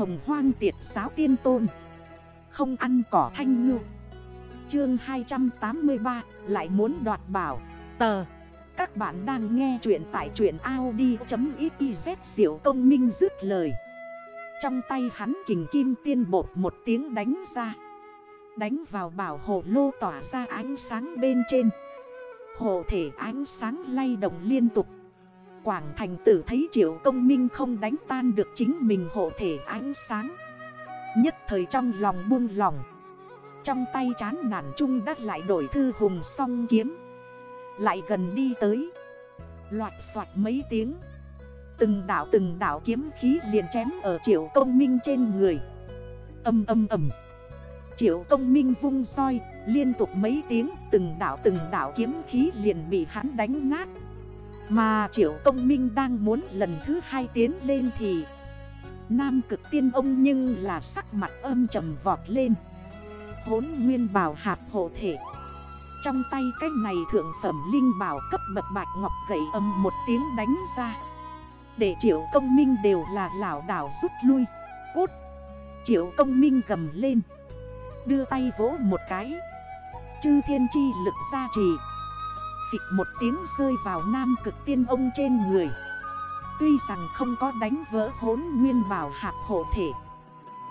hồng hoang tiệt giáo tiên tôn. Không ăn cỏ thanh ngư. Chương 283 lại muốn đoạt bảo. Tờ. Các bạn đang nghe chuyện tại chuyện Audi.xyz Diệu công minh dứt lời. Trong tay hắn kình kim tiên bột một tiếng đánh ra. Đánh vào bảo hộ lô tỏa ra ánh sáng bên trên. Hộ thể ánh sáng lay động liên tục. Quảng thành tử thấy triệu công minh không đánh tan được chính mình hộ thể ánh sáng. Nhất thời trong lòng buông lòng Trong tay chán nản chung đắt lại đổi thư hùng song kiếm. Lại gần đi tới. Loạt soạt mấy tiếng. Từng đảo từng đảo kiếm khí liền chém ở triệu công minh trên người. Âm âm âm Triệu công minh vung soi, Liên tục mấy tiếng, Từng đảo từng đảo kiếm khí liền bị hắn đánh nát. Mà triệu công minh đang muốn lần thứ hai tiến lên thì Nam cực tiên ông nhưng là sắc mặt âm trầm vọt lên. Hốn nguyên bảo hạt hộ thể. Trong tay cái này thượng phẩm linh bảo cấp bậc bạch ngọc gậy âm một tiếng đánh ra. Để triệu công minh đều là lảo đảo rút lui. Cút. Triệu công minh gầm lên. Đưa tay vỗ một cái. Chư thiên chi lực ra trì. Phịch một tiếng rơi vào nam cực tiên ông trên người. Tuy rằng không có đánh vỡ hốn nguyên bảo hạt hộ thể,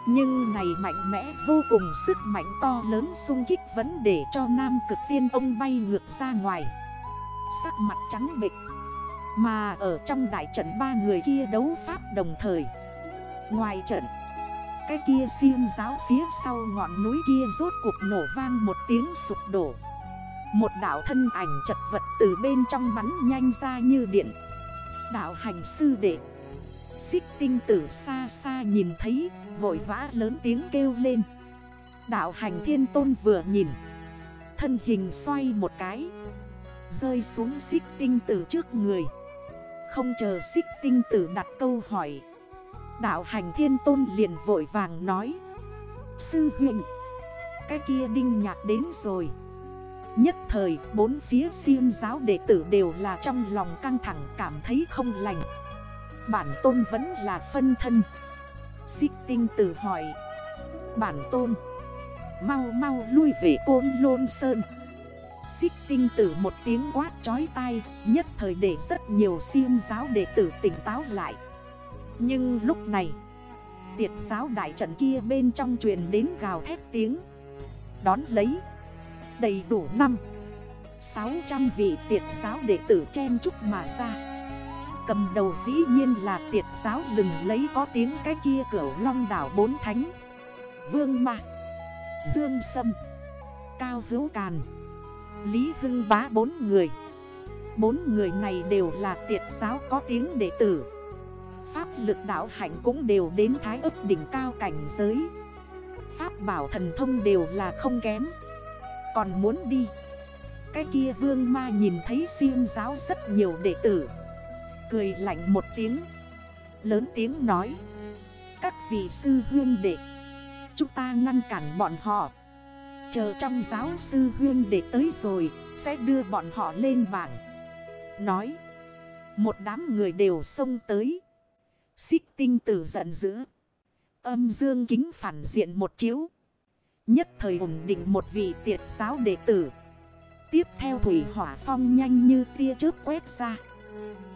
Nhưng này mạnh mẽ vô cùng sức mạnh to lớn sung kích vẫn để cho nam cực tiên ông bay ngược ra ngoài. Sắc mặt trắng bịch Mà ở trong đại trận ba người kia đấu pháp đồng thời. Ngoài trận, cái kia xiêm giáo phía sau ngọn núi kia rốt cuộc nổ vang một tiếng sụp đổ. Một đảo thân ảnh chật vật từ bên trong bắn nhanh ra như điện. Đảo hành sư đệ. Xích tinh tử xa xa nhìn thấy, Vội vã lớn tiếng kêu lên. Đảo hành thiên tôn vừa nhìn. Thân hình xoay một cái. Rơi xuống xích tinh tử trước người. Không chờ xích tinh tử đặt câu hỏi. Đạo hành thiên tôn liền vội vàng nói. Sư huyện Cái kia đinh nhạc đến rồi. Nhất thời, bốn phía siêng giáo đệ tử đều là trong lòng căng thẳng, cảm thấy không lành. Bản tôn vẫn là phân thân. Xích tinh tử hỏi. Bản tôn, Mau mau lui về côn lôn sơn. Xích tinh tử một tiếng quát chói tai, Nhất thời để rất nhiều siêng giáo đệ tử tỉnh táo lại. Nhưng lúc này, Tiệt giáo đại trận kia bên trong truyền đến gào thét tiếng. Đón lấy Đầy đủ năm. 600 vị tiệt giáo đệ tử chen chúc mà ra. Cầm đầu dĩ nhiên là tiệt giáo lừng lấy có tiếng cái kia cửa long đảo bốn thánh. Vương Mạc Dương Sâm, Cao Hữu Càn, Lý Hưng Bá bốn người. Bốn người này đều là tiệt giáo có tiếng đệ tử. Pháp lực đạo hạnh cũng đều đến thái ấp đỉnh cao cảnh giới. Pháp bảo thần thông đều là không kém. Còn muốn đi. Cái kia vương ma nhìn thấy siêng giáo rất nhiều đệ tử. Cười lạnh một tiếng. Lớn tiếng nói. Các vị sư huyên đệ. Chúng ta ngăn cản bọn họ. Chờ trong giáo sư huyên đệ tới rồi, Sẽ đưa bọn họ lên bảng. Nói. Một đám người đều xông tới. Xích tinh tử giận dữ. Âm dương kính phản diện một chiếu. Nhất thời ổn định một vị tiệt giáo đệ tử. Tiếp theo thủy hỏa phong nhanh như tia chớp quét ra.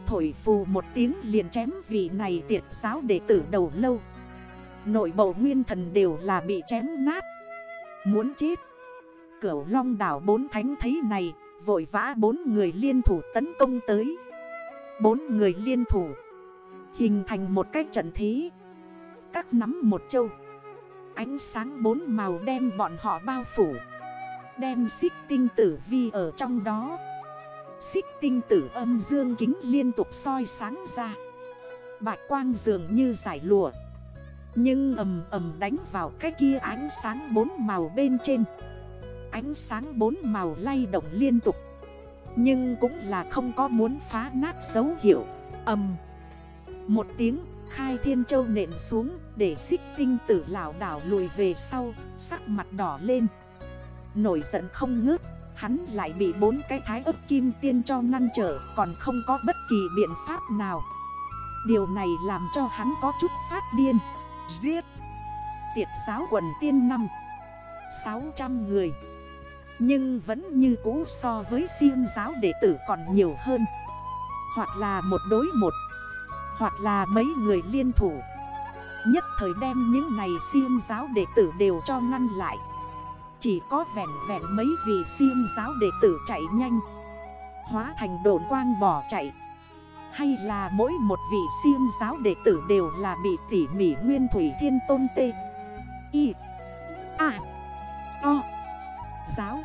Thổi phù một tiếng liền chém vị này tiệt giáo đệ tử đầu lâu. Nội bộ nguyên thần đều là bị chém nát. Muốn chết. Cửu long đảo bốn thánh thấy này. Vội vã bốn người liên thủ tấn công tới. Bốn người liên thủ. Hình thành một cái trận thí Các nắm một châu Ánh sáng bốn màu đem bọn họ bao phủ. Đem xích tinh tử vi ở trong đó. Xích tinh tử âm dương kính liên tục soi sáng ra. Bạch quang dường như giải lụa. Nhưng ầm ầm đánh vào cái kia ánh sáng bốn màu bên trên. Ánh sáng bốn màu lay động liên tục. Nhưng cũng là không có muốn phá nát dấu hiệu. Ầm. Một tiếng khai thiên châu nện xuống, để xích tinh tử lão đảo lùi về sau, Sắc mặt đỏ lên. Nổi giận không ngớt, Hắn lại bị bốn cái thái ấp kim tiên cho ngăn trở, Còn không có bất kỳ biện pháp nào. Điều này làm cho hắn có chút phát điên. Giết! Tiệt giáo quần tiên năm 600 người. Nhưng vẫn như cũ so với siêng giáo đệ tử còn nhiều hơn. Hoặc là một đối một. Hoặc là mấy người liên thủ. Nhất thời đem những này siêng giáo đệ tử đều cho ngăn lại. Chỉ có vẹn vẹn mấy vị siêng giáo đệ tử chạy nhanh. Hóa thành đồn quang bỏ chạy. Hay là mỗi một vị siêng giáo đệ tử đều là bị tỉ mỉ nguyên thủy thiên tôn tê. Y. A. O. Giáo.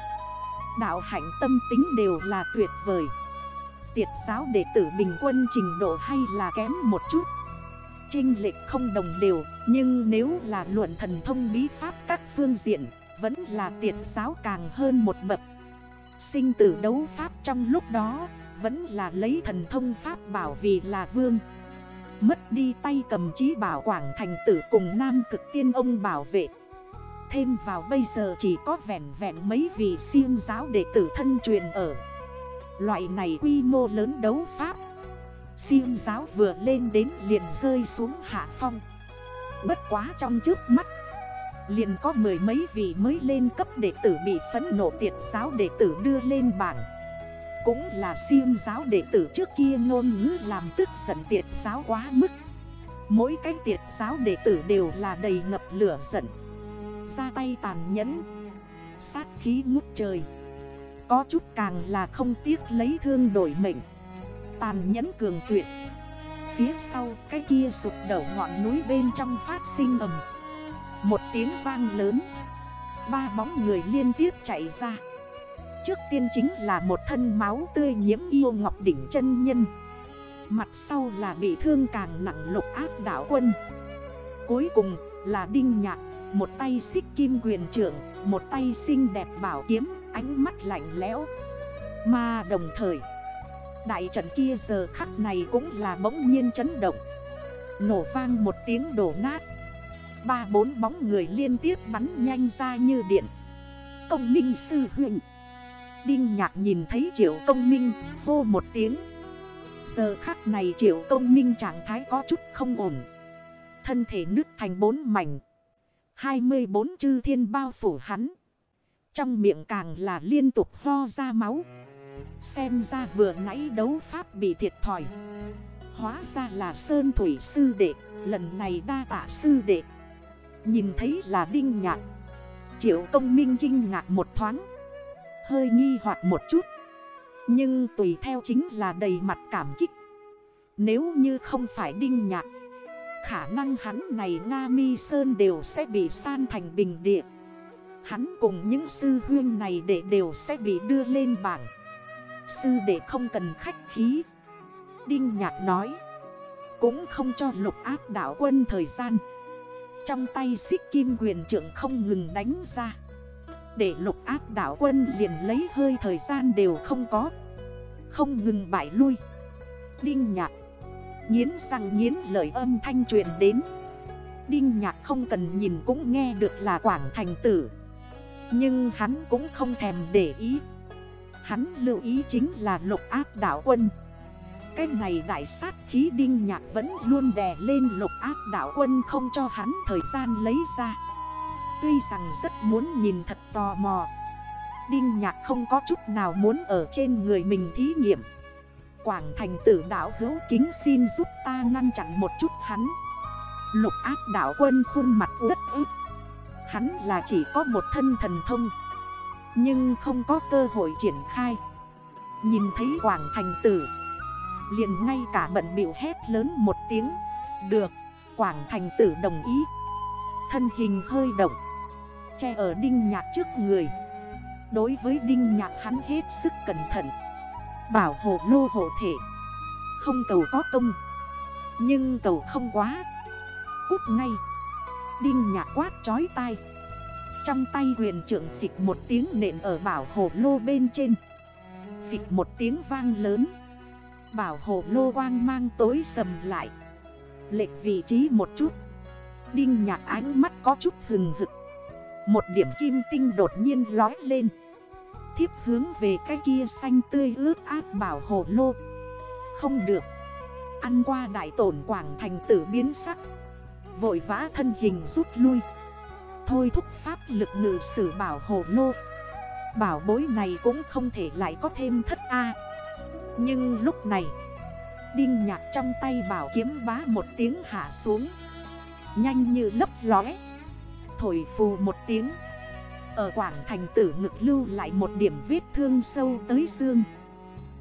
Đạo hạnh tâm tính đều là tuyệt vời. Tiệt giáo đệ tử bình quân trình độ hay là kém một chút. Trinh lệch không đồng đều, Nhưng nếu là luận thần thông bí pháp các phương diện, Vẫn là tiệt giáo càng hơn một bậc. Sinh tử đấu pháp trong lúc đó, Vẫn là lấy thần thông pháp bảo vì là vương. Mất đi tay cầm chí bảo quảng thành tử cùng nam cực tiên ông bảo vệ. Thêm vào bây giờ chỉ có vẹn vẹn mấy vị siêng giáo đệ tử thân truyền ở. Loại này quy mô lớn đấu pháp. Siêu giáo vừa lên đến liền rơi xuống hạ phong. Bất quá trong trước mắt, Liền có mười mấy vị mới lên cấp đệ tử bị phấn nộ tiệt giáo đệ tử đưa lên bảng. Cũng là siêu giáo đệ tử trước kia ngôn ngữ làm tức giận tiệt giáo quá mức. Mỗi cái tiệt giáo đệ tử đều là đầy ngập lửa giận. Ra tay tàn nhẫn, Sát khí ngút trời. Có chút càng là không tiếc lấy thương đổi mệnh. Tàn nhẫn cường tuyệt. Phía sau cái kia sụp đổ ngọn núi bên trong phát sinh ầm. Một tiếng vang lớn. Ba bóng người liên tiếp chạy ra. Trước tiên chính là một thân máu tươi nhiễm yêu ngọc đỉnh chân nhân. Mặt sau là bị thương càng nặng lục ác đảo quân. Cuối cùng là đinh nhạc, Một tay xích kim quyền trưởng, Một tay xinh đẹp bảo kiếm Ánh mắt lạnh lẽo. Mà đồng thời, Đại trận kia giờ khắc này cũng là bỗng nhiên chấn động. Nổ vang một tiếng đổ nát. Ba bốn bóng người liên tiếp bắn nhanh ra như điện. Công minh sư huyện Đinh nhạc nhìn thấy triệu công minh, hô một tiếng. Giờ khắc này triệu công minh trạng thái có chút không ổn. Thân thể nứt thành bốn mảnh. 24 chư thiên bao phủ hắn. Trong miệng càng là liên tục ho ra máu. Xem ra vừa nãy đấu pháp bị thiệt thòi. Hóa ra là Sơn Thủy Sư Đệ, Lần này đa tạ Sư Đệ. Nhìn thấy là Đinh Nhạc. Triệu công minh kinh ngạc một thoáng. Hơi nghi hoặc một chút. Nhưng tùy theo chính là đầy mặt cảm kích. Nếu như không phải Đinh Nhạc, Khả năng hắn này Nga Mi Sơn đều sẽ bị san thành bình địa. Hắn cùng những sư huyên này để đều sẽ bị đưa lên bảng. Sư để không cần khách khí. Đinh Nhạc nói, Cũng không cho lục ác đảo quân thời gian. Trong tay xích kim quyền trưởng không ngừng đánh ra. Để lục ác đảo quân liền lấy hơi thời gian đều không có. Không ngừng bại lui. Đinh Nhạc Nhiến răng nhiến lời âm thanh truyền đến. Đinh Nhạc không cần nhìn cũng nghe được là Quảng Thành Tử. Nhưng hắn cũng không thèm để ý. Hắn lưu ý chính là lục ác đảo quân. Cái này đại sát khí đinh nhạc vẫn luôn đè lên lục ác đảo quân không cho hắn thời gian lấy ra. Tuy rằng rất muốn nhìn thật tò mò. Đinh nhạc không có chút nào muốn ở trên người mình thí nghiệm. Quảng thành tử đảo hữu kính xin giúp ta ngăn chặn một chút hắn. Lục ác đảo quân khuôn mặt rất ức. Hắn là chỉ có một thân thần thông. Nhưng không có cơ hội triển khai. Nhìn thấy Quảng Thành Tử, liền ngay cả bận biểu hét lớn một tiếng. Được, Quảng Thành Tử đồng ý. Thân hình hơi động, Che ở đinh nhạc trước người. Đối với đinh nhạc hắn hết sức cẩn thận. Bảo hộ lô hộ thể. Không cầu có công. Nhưng cầu không quá. Cút ngay. Đinh nhạc quát chói tai. Trong tay huyền trưởng phịch một tiếng nện ở bảo hồ lô bên trên. Phịch một tiếng vang lớn. Bảo hồ lô quang mang tối sầm lại. Lệch vị trí một chút. Đinh nhạc ánh mắt có chút hừng hực. Một điểm kim tinh đột nhiên lói lên. Thiếp hướng về cái kia xanh tươi ướt áp bảo hồ lô. Không được. Ăn qua đại tổn quảng thành tử biến sắc. Vội vã thân hình rút lui. Thôi thúc pháp lực ngự sử bảo hộ lô. Bảo bối này cũng không thể lại có thêm thất A. Nhưng lúc này, Đinh nhạc trong tay bảo kiếm bá một tiếng hạ xuống. Nhanh như lấp lóe. Thổi phù một tiếng. Ở quảng thành tử ngực lưu lại một điểm vết thương sâu tới xương.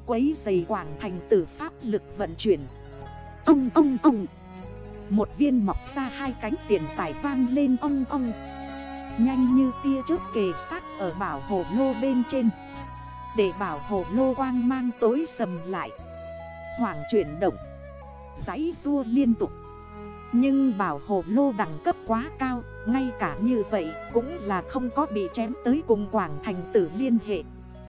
Quấy dày quảng thành tử pháp lực vận chuyển. Ông ông ông. Một viên mọc ra hai cánh tiền tải vang lên ong ong. Nhanh như tia chớp kề sát ở bảo hộ lô bên trên. Để bảo hộ lô quang mang tối sầm lại. Hoàng chuyển động. Giấy rua liên tục. Nhưng bảo hộ lô đẳng cấp quá cao, Ngay cả như vậy cũng là không có bị chém tới cùng Quảng Thành tử liên hệ.